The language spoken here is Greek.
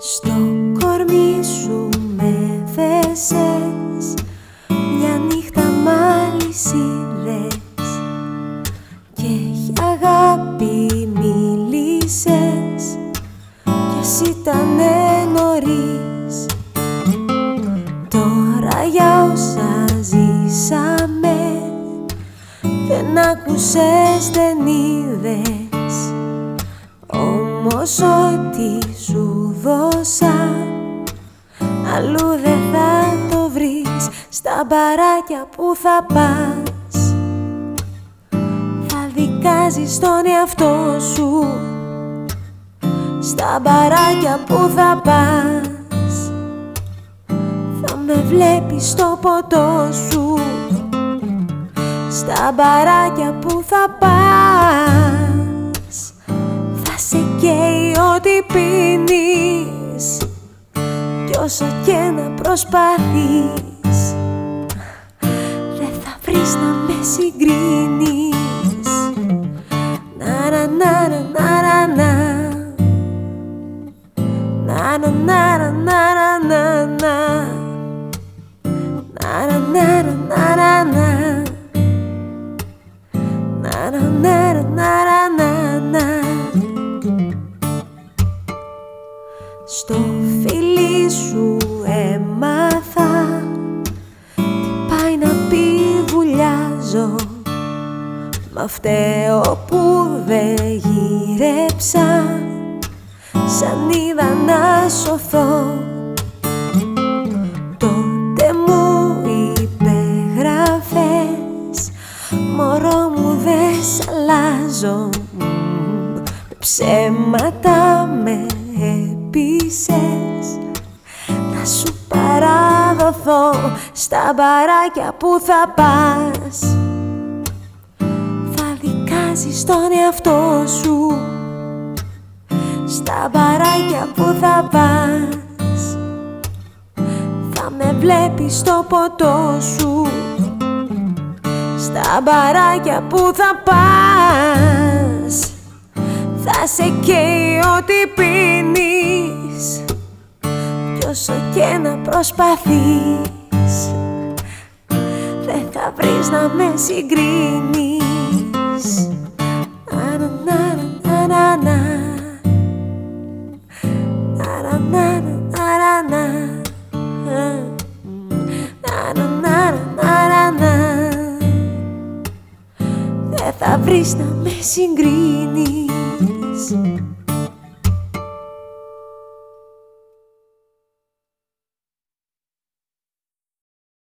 Στο κορμί σου με θέσες Μια νύχτα μάλι Και για αγάπη μίλησες Κι ας ήταν νωρίς. Τώρα για όσα ζήσαμε Δεν άκουσες, δεν είδες. Όμως ό,τι σου δώσα Αλλού δεν θα το βρεις. Στα μπαράκια που θα πας Θα δικάζεις τον εαυτό σου. Στα μπαράκια που θα πας Θα με βλέπεις στο ποτό σου. Στα μπαράκια που θα πας Θα σε καίει ό,τι πίνεις Όσο και να προσπαθείς Δεν θα βρεις να με συγκρίνεις Ναρα ναρα ναρα να Ναρα ναρα ναρα να να Ναρα ναρα ναρα να Ναρα ναρα Στο φίλι σου έμαθα Τι πάει να πει βουλιάζω Μα φταίω που δεν γύρεψα Σαν είδα να σωθώ. Τότε μου είπε γράφες Μωρό μου δεν σ' αλλάζω. Ψέματα με έπεισες Να σου παραδοθώ στα μπαράκια που θα πας. Θα δικάζεις τον εαυτό σου Στα μπαράκια που θα πας. Θα με βλέπεις στο ποτό σου Στα μπαράκια που θα πας. Θα σε καίει ό,τι χωρίς Κι όσο και να προσπαθείς Δεν θα βρεις να με συγκρίνεις. Δεν θα βρεις να με συγκρίνεις.